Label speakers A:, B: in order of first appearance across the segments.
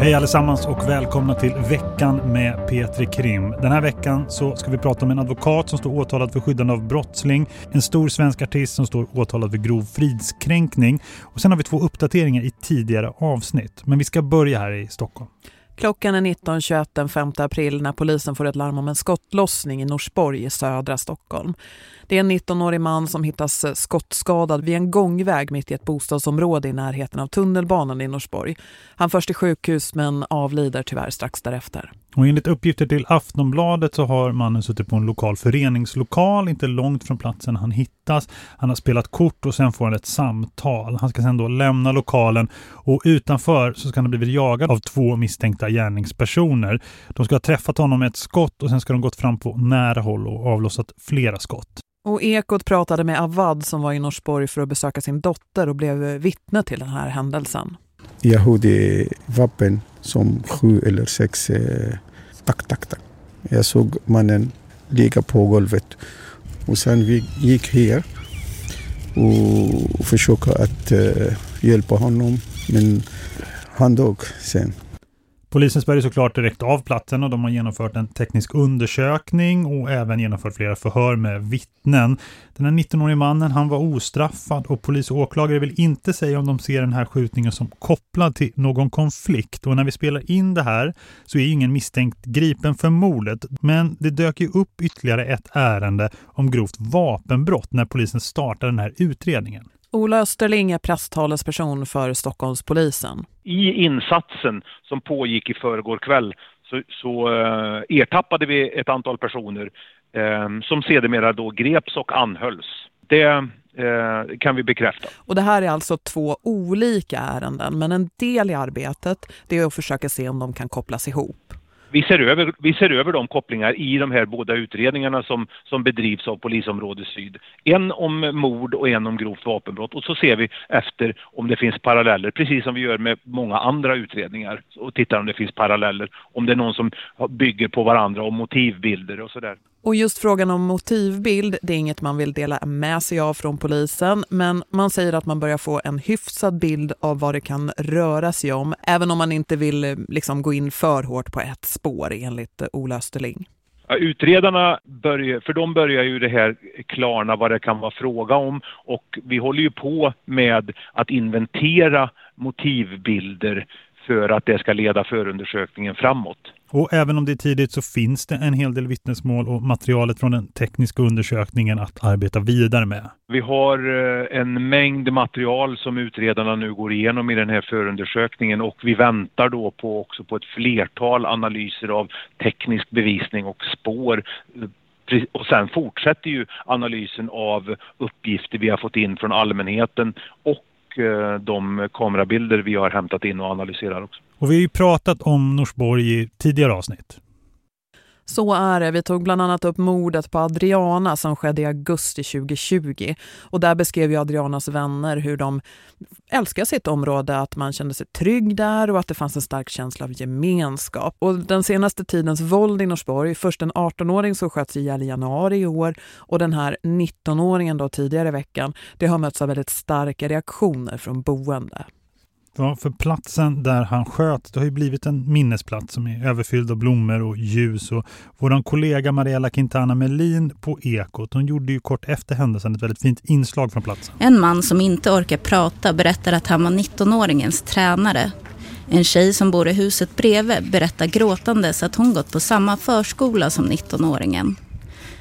A: Hej allesammans och välkomna till veckan med Petri Krim. Den här veckan så ska vi prata om en advokat som står åtalad för skyddande av brottsling, en stor svensk artist som står åtalad för grov fridskränkning och sen har vi två uppdateringar i tidigare avsnitt. Men vi ska börja här i Stockholm.
B: Klockan är 19.21 den 5 april när polisen får ett larm om en skottlossning i Norsborg i södra Stockholm. Det är en 19-årig man som hittas eh, skottskadad vid en gångväg mitt i ett bostadsområde i närheten av tunnelbanan i Norsborg. Han förs till sjukhus men avlider tyvärr strax därefter.
A: Och enligt uppgifter till Aftonbladet så har mannen suttit på en lokal föreningslokal inte långt från platsen han hittas. Han har spelat kort och sen får han ett samtal. Han ska sen då lämna lokalen och utanför så ska han ha blivit jagad av två misstänkta gärningspersoner. De ska ha träffat honom med ett skott och sen ska de gått fram på nära håll och avlossat flera skott.
B: Och Ekot pratade med Avad som var i Norsborg för att besöka sin dotter och blev vittne till den här händelsen.
C: Jag vapen som sju eller sex eh, tack, tack, tack. Jag såg mannen ligga på golvet och sen vi gick här och försökte att eh, hjälpa honom men han dog sen.
A: Polisen spärrade såklart direkt av platsen och de har genomfört en teknisk undersökning och även genomfört flera förhör med vittnen. Den här 19-årige mannen han var ostraffad och polis och åklagare vill inte säga om de ser den här skjutningen som kopplad till någon konflikt. Och när vi spelar in det här så är ju ingen misstänkt gripen för mordet. Men det dök ju upp ytterligare ett ärende om grovt vapenbrott när polisen startade den här utredningen.
B: Ola Österling är presstalesperson för Stockholmspolisen.
D: I insatsen som pågick i förrgår kväll så, så uh, ertappade vi ett antal personer uh, som sedermera då greps och anhölls. Det uh, kan vi bekräfta.
B: Och det här är alltså två olika ärenden men en del i arbetet det är att försöka se om de kan kopplas ihop.
D: Vi ser, över, vi ser över de kopplingar i de här båda utredningarna som, som bedrivs av Polisområde syd. En om mord och en om grovt vapenbrott. Och så ser vi efter om det finns paralleller, precis som vi gör med många andra utredningar. Och tittar om det finns paralleller, om det är någon som bygger på varandra och motivbilder och sådär.
B: Och just frågan om motivbild, det är inget man vill dela med sig av från polisen. Men man säger att man börjar få en hyfsad bild av vad det kan röra sig om. Även om man inte vill eh, liksom, gå in för hårt på ett spår enligt eh, Ola Österling.
D: Ja, utredarna börjar, för de börjar ju det här klarna vad det kan vara fråga om och vi håller ju på med att inventera motivbilder för att det ska leda förundersökningen framåt.
A: Och även om det är tidigt så finns det en hel del vittnesmål och materialet från den tekniska undersökningen att arbeta vidare med.
D: Vi har eh, en mängd material som utredarna nu går igenom i den här förundersökningen och vi väntar då på också på ett flertal analyser av teknisk bevisning och spår och sen fortsätter ju analysen av uppgifter vi har fått in från allmänheten och eh, de kamerabilder vi har hämtat in och analyserar också.
A: Och vi har ju pratat om Norsborg i tidigare avsnitt.
B: Så är det. Vi tog bland annat upp mordet på Adriana som skedde i augusti 2020. Och där beskrev ju Adrianas vänner hur de älskar sitt område, att man kände sig trygg där och att det fanns en stark känsla av gemenskap. Och den senaste tidens våld i Norsborg, först en 18-åring som sköts ihjäl i januari i år och den här 19-åringen då tidigare i veckan, det har mötts av väldigt starka reaktioner från boende.
A: Ja, för platsen där han sköt, det har ju blivit en minnesplats som är överfylld av blommor och ljus. Och vår kollega Mariella Quintana Melin på Ekot, hon gjorde ju kort efter händelsen ett väldigt fint inslag från platsen.
E: En man som inte orkar prata berättar att han var 19-åringens tränare. En tjej som bor i huset bredvid berättar gråtandes att hon gått på samma förskola som 19-åringen.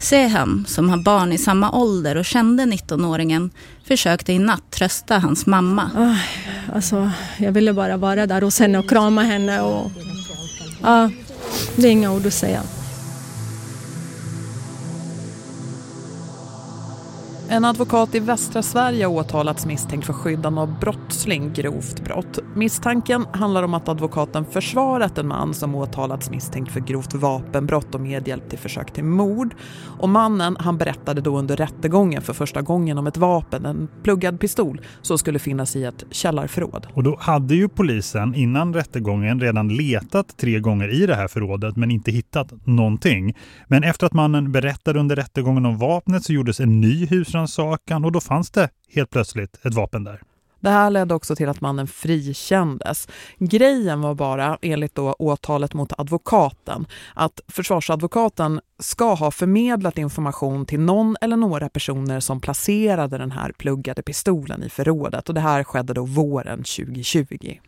E: Sehem, som har barn i samma ålder och kände 19-åringen, försökte i natt trösta hans mamma.
F: Oh, alltså, jag ville bara vara där hos henne och krama henne. Och, ja, det är inga ord att säga.
B: En advokat i västra Sverige har åtalats misstänkt för skyddande av brottsling grovt brott. Misstanken handlar om att advokaten försvarat en man som åtalats misstänkt för grovt vapenbrott och medhjälp till försök till mord. Och mannen han berättade då under rättegången för första gången om ett vapen, en pluggad pistol, som skulle finnas i ett källarförråd.
A: Och då hade ju polisen innan rättegången redan letat tre gånger i det här förrådet men inte hittat någonting. Men efter att mannen berättade under rättegången om vapnet så gjordes en ny husrannsakan och då fanns det helt plötsligt ett vapen där.
B: Det här ledde också till att mannen frikändes. Grejen var bara, enligt då åtalet mot advokaten, att försvarsadvokaten ska ha förmedlat information till någon eller några personer som placerade den här pluggade pistolen i förrådet. Och det här skedde då våren 2020.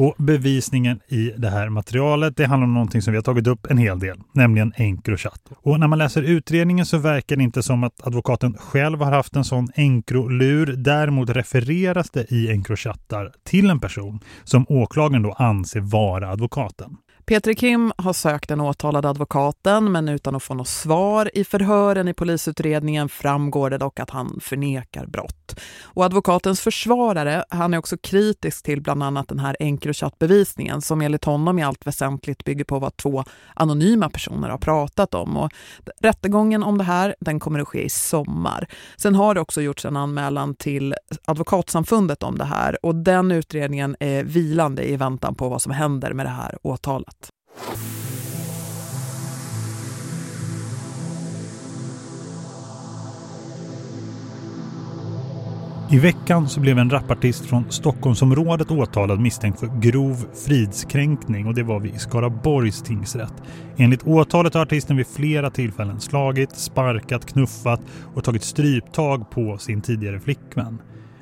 A: Och bevisningen i det här materialet det handlar om någonting som vi har tagit upp en hel del, nämligen Encrochat. Och när man läser utredningen så verkar det inte som att advokaten själv har haft en sån Encrolur. Däremot refereras det i Encrochattar till en person som åklagaren då anser vara advokaten.
B: Peter Kim har sökt den åtalade advokaten men utan att få något svar. I förhören i polisutredningen framgår det dock att han förnekar brott. Och advokatens försvarare, han är också kritisk till bland annat den här Encrochat-bevisningen som enligt honom i allt väsentligt bygger på vad två anonyma personer har pratat om. Och rättegången om det här, den kommer att ske i sommar. Sen har det också gjorts en anmälan till advokatsamfundet om det här och den utredningen är vilande i väntan på vad som händer med det här åtalet.
A: I veckan så blev en rapartist från Stockholmsområdet åtalad misstänkt för grov fridskränkning och det var vid Skaraborgs tingsrätt. Enligt åtalet har artisten vid flera tillfällen slagit, sparkat, knuffat och tagit stryptag på sin tidigare flickvän.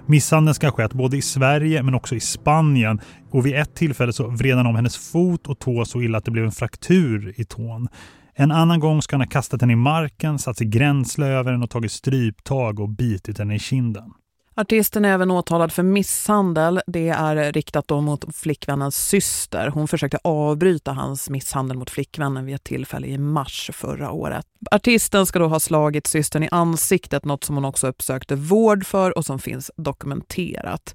A: Misshandeln ska ha skett både i Sverige men också i Spanien och vid ett tillfälle så vred han om hennes fot och tå så illa att det blev en fraktur i tån. En annan gång ska han ha kastat henne i marken, satt sig gränsle över den och tagit stryptag och bitit henne i kinden.
B: Artisten är även åtalad för misshandel. Det är riktat då mot flickvännens syster. Hon försökte avbryta hans misshandel mot flickvännen vid ett tillfälle i mars förra året. Artisten ska då ha slagit systern i ansiktet, något som hon också uppsökte vård för och som finns dokumenterat.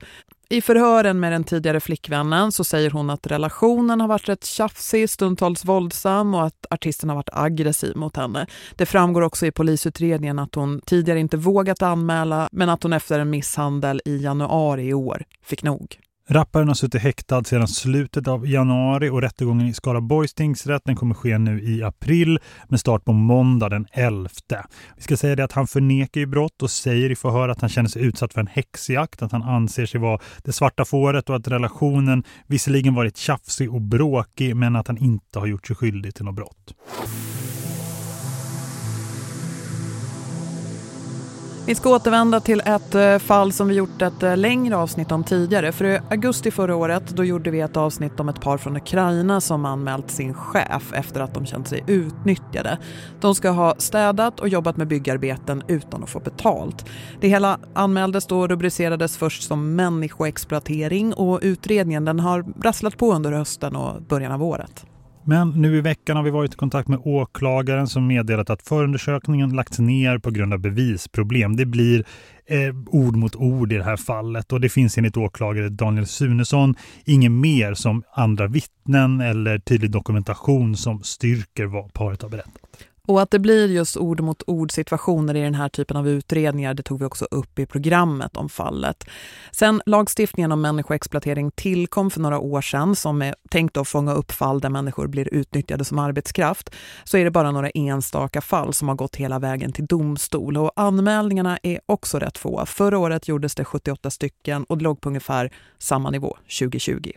B: I förhören med den tidigare flickvännen så säger hon att relationen har varit rätt tjafsig, stundtals våldsam och att artisten har varit aggressiv mot henne. Det framgår också i polisutredningen att hon tidigare inte vågat anmäla men att hon efter en misshandel i januari i år fick nog.
A: Rapparen har suttit häktad sedan slutet av januari och rättegången i Skaraborgs tingsrätt den kommer ske nu i april med start på måndag den 11. Vi ska säga det att han förnekar ju brott och säger i förhör att han känner sig utsatt för en häxjakt, att han anser sig vara det svarta fåret och att relationen visserligen varit tjafsig och bråkig men att han inte har gjort sig skyldig till något brott.
B: Vi ska återvända till ett eh, fall som vi gjort ett eh, längre avsnitt om tidigare. För i augusti förra året då gjorde vi ett avsnitt om ett par från Ukraina som anmält sin chef efter att de känt sig utnyttjade. De ska ha städat och jobbat med byggarbeten utan att få betalt. Det hela anmäldes då och rubricerades först som människoexploatering och utredningen den har rasslat på under hösten och början av året.
A: Men nu i veckan har vi varit i kontakt med åklagaren som meddelat att förundersökningen lagts ner på grund av bevisproblem. Det blir eh, ord mot ord i det här fallet och det finns enligt åklagare Daniel Sunesson inget mer som andra vittnen eller tydlig dokumentation som styrker vad paret har berättat.
B: Och att det blir just ord mot ord situationer i den här typen av utredningar det tog vi också upp i programmet om fallet. Sen lagstiftningen om människoexploatering tillkom för några år sedan som är tänkt att fånga upp fall där människor blir utnyttjade som arbetskraft så är det bara några enstaka fall som har gått hela vägen till domstol och anmälningarna är också rätt få. Förra året gjordes det 78 stycken och det låg på ungefär samma nivå 2020.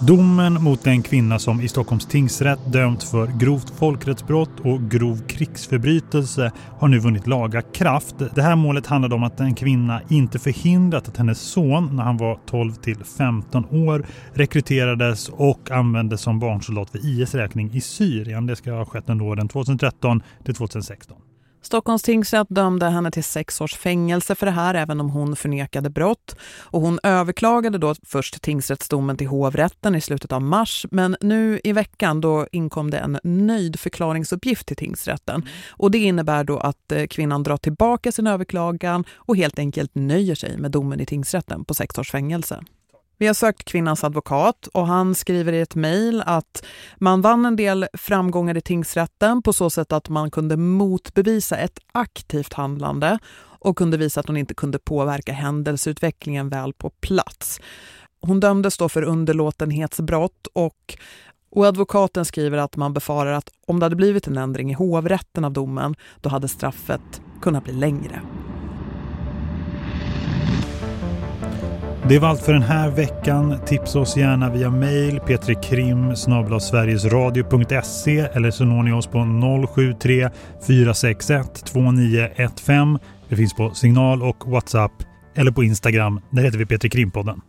A: Domen mot den kvinna som i Stockholms tingsrätt dömt för grovt folkrättsbrott och grov krigsförbrytelse har nu vunnit laga kraft. Det här målet handlade om att en kvinna inte förhindrat att hennes son när han var 12 till 15 år rekryterades och användes som barnsoldat för IS räkning i Syrien. Det ska ha skett under åren 2013 till 2016.
B: Stockholms tingsrätt dömde henne till sex års fängelse för det här även om hon förnekade brott. Och hon överklagade då först tingsrättsdomen till hovrätten i slutet av mars men nu i veckan då inkom det en nöjdförklaringsuppgift till tingsrätten. Och det innebär då att eh, kvinnan drar tillbaka sin överklagan och helt enkelt nöjer sig med domen i tingsrätten på sex års fängelse. Vi har sökt kvinnans advokat och han skriver i ett mejl att man vann en del framgångar i tingsrätten på så sätt att man kunde motbevisa ett aktivt handlande och kunde visa att hon inte kunde påverka händelseutvecklingen väl på plats. Hon dömdes då för underlåtenhetsbrott och Och advokaten skriver att man befarar att om det hade blivit en ändring i hovrätten av domen, då hade straffet kunnat bli längre.
A: Det var allt för den här veckan. Tipsa oss gärna via mail petrekrim sverigesradio.se eller så når ni oss på 073 461 2915. Det finns på signal och Whatsapp eller på Instagram. Där heter vi P3 Krimpodden.